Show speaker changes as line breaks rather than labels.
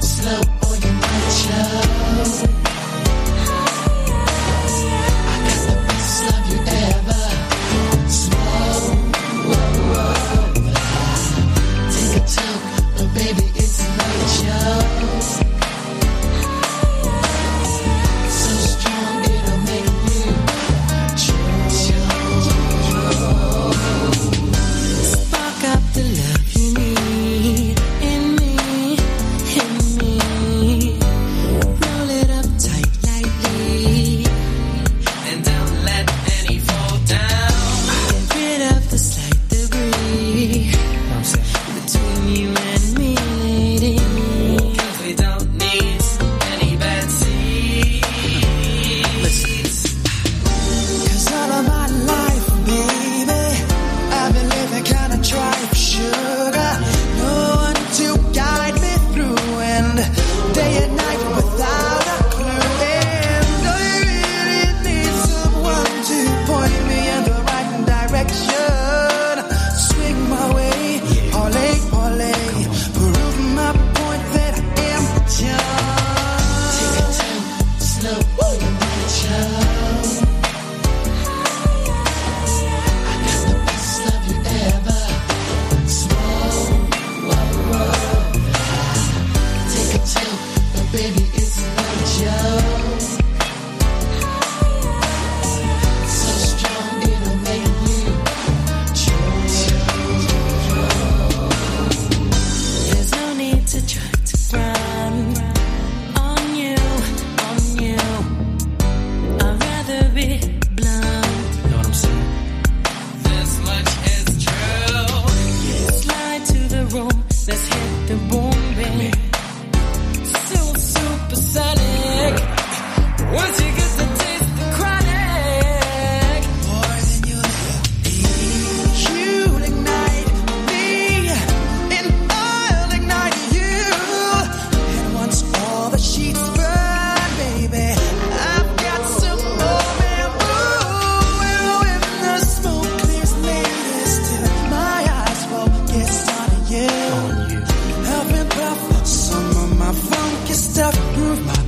Slow. this hit
of my